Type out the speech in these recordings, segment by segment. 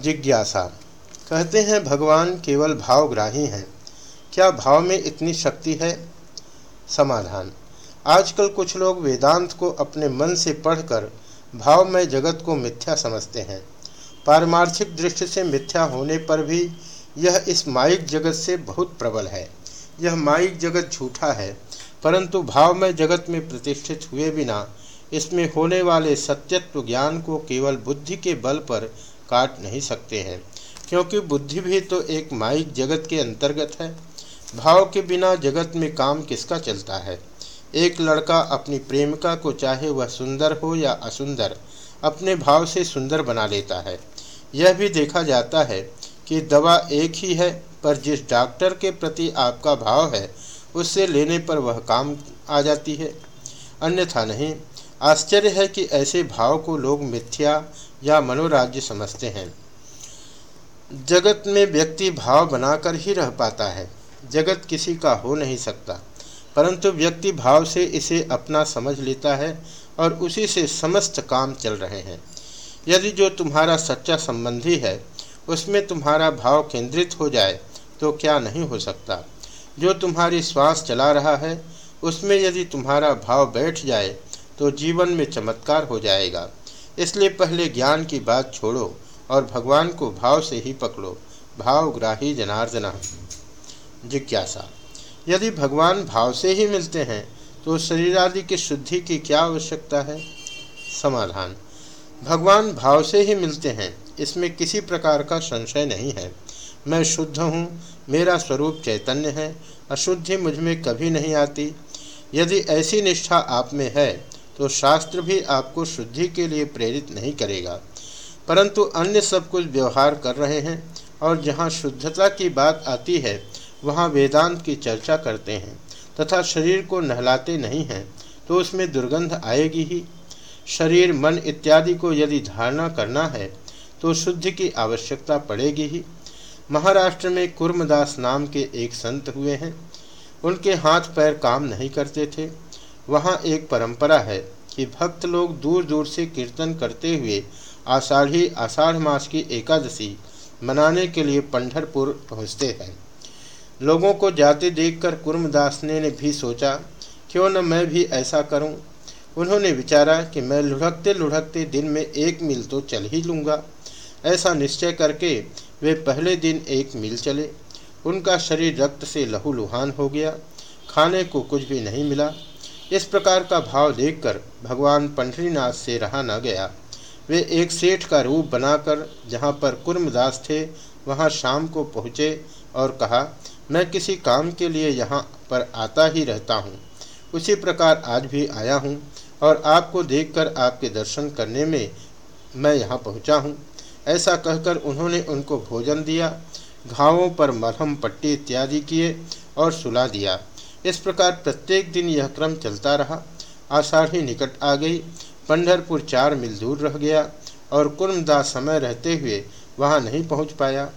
जिज्ञासा। कहते हैं, भगवान केवल भावग्राही हैं। क्या भाव में इतनी शक्ति है? समाधान। आजकल कुछ लोग वेदांत को अपने मन से पढ़कर भावमय जगत को मिथ्या समझते हैं। पारमार्थिक दृष्टि से मिथ्या होने पर भी यह इस माइक जगत से बहुत प्रबल है। यह माइक जगत झूठा है, परंतु भावमय जगत में प्रतिष्ठित हुए बिना इसमें होने वाले सत्यत्व ज्ञान को केवल बुद्धि के बल पर काट नहीं सकते हैं, क्योंकि बुद्धि भी तो एक माइक जगत के अंतर्गत है। भाव के बिना जगत में काम किसका चलता है? एक लड़का अपनी प्रेमिका को चाहे वह सुंदर हो या असुंदर, अपने भाव से सुंदर बना लेता है। यह भी देखा जाता है कि दवा एक ही है, पर जिस डॉक्टर के प्रति आपका भाव है, उससे लेने पर वह काम आ जाती है। अन्यथा नहीं आश्चर्य है कि ऐसे भाव को लोग मिथ्या या मनोराज्य समझते हैं। जगत में व्यक्ति भाव बनाकर ही रह पाता है। जगत किसी का हो नहीं सकता। परंतु व्यक्ति भाव से इसे अपना समझ लेता है और उसी से समस्त काम चल रहे हैं। यदि जो तुम्हारा सच्चा संबंधी है, उसमें तुम्हारा भाव केंद्रित हो जाए तो क्या नहीं हो सकता। जो तुम्हारी श्वास चला रहा है, उसमें यदि तुम्हारा भाव बैठ जाए तो जीवन में चमत्कार हो जाएगा। इसलिए पहले ज्ञान की बात छोड़ो और भगवान को भाव से ही पकड़ो। भावग्राही जनार्दना। जिज्ञासा। यदि भगवान भाव से ही मिलते हैं तो शरीर आदि की शुद्धि की क्या आवश्यकता है? समाधान। भगवान भाव से ही मिलते हैं, इसमें किसी प्रकार का संशय नहीं है। मैं शुद्ध हूँ, मेरा स्वरूप चैतन्य है, अशुद्धि मुझमें कभी नहीं आती। यदि ऐसी निष्ठा आप में है तो शास्त्र भी आपको शुद्धि के लिए प्रेरित नहीं करेगा। परंतु अन्य सब कुछ व्यवहार कर रहे हैं और जहाँ शुद्धता की बात आती है, वहाँ वेदांत की चर्चा करते हैं तथा शरीर को नहलाते नहीं हैं तो उसमें दुर्गंध आएगी ही। शरीर, मन इत्यादि को यदि धारणा करना है तो शुद्धि की आवश्यकता पड़ेगी ही। महाराष्ट्र में कुर्मदास नाम के एक संत हुए हैं। उनके हाथ पैर काम नहीं करते थे। वहाँ एक परंपरा है कि भक्त लोग दूर दूर से कीर्तन करते हुए आषाढ़ी, आषाढ़ मास की एकादशी मनाने के लिए पंढरपुर पहुँचते हैं। लोगों को जाते देखकर कुर्मदास ने भी सोचा, क्यों न मैं भी ऐसा करूँ? उन्होंने विचारा कि मैं लुढ़कते लुढ़कते दिन में एक मील तो चल ही लूँगा। ऐसा निश्चय करके वे पहले दिन एक मील चले। उनका शरीर रक्त से लहूलुहान हो गया। खाने को कुछ भी नहीं मिला। इस प्रकार का भाव देखकर भगवान पंडरीनाथ से रहा न गया। वे एक सेठ का रूप बनाकर जहाँ पर कुर्मदास थे, वहाँ शाम को पहुँचे और कहा, मैं किसी काम के लिए यहाँ पर आता ही रहता हूँ। उसी प्रकार आज भी आया हूँ और आपको देखकर आपके दर्शन करने में मैं यहाँ पहुँचा हूँ। ऐसा कहकर उन्होंने उनको भोजन दिया, घावों पर मरहम पट्टी इत्यादि किए और सुला दिया। इस प्रकार प्रत्येक दिन यह क्रम चलता रहा। आषाढ़ी निकट आ गई। पंढरपुर चार मील दूर रह गया और कुर्मदास समय रहते हुए वहाँ नहीं पहुँच पाया।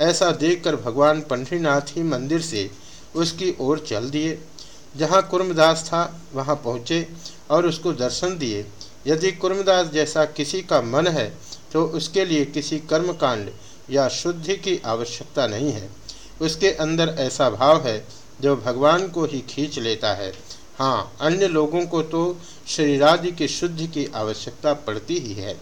ऐसा देखकर भगवान पंडरीनाथ ही मंदिर से उसकी ओर चल दिए। जहाँ कुर्मदास था, वहाँ पहुँचे और उसको दर्शन दिए। यदि कुर्मदास जैसा किसी का मन है तो उसके लिए किसी कर्मकांड या शुद्धि की आवश्यकता नहीं है। उसके अंदर ऐसा भाव है जो भगवान को ही खींच लेता है। हाँ अन्य लोगों को तो शरीरादि के शुद्धि की आवश्यकता पड़ती ही है।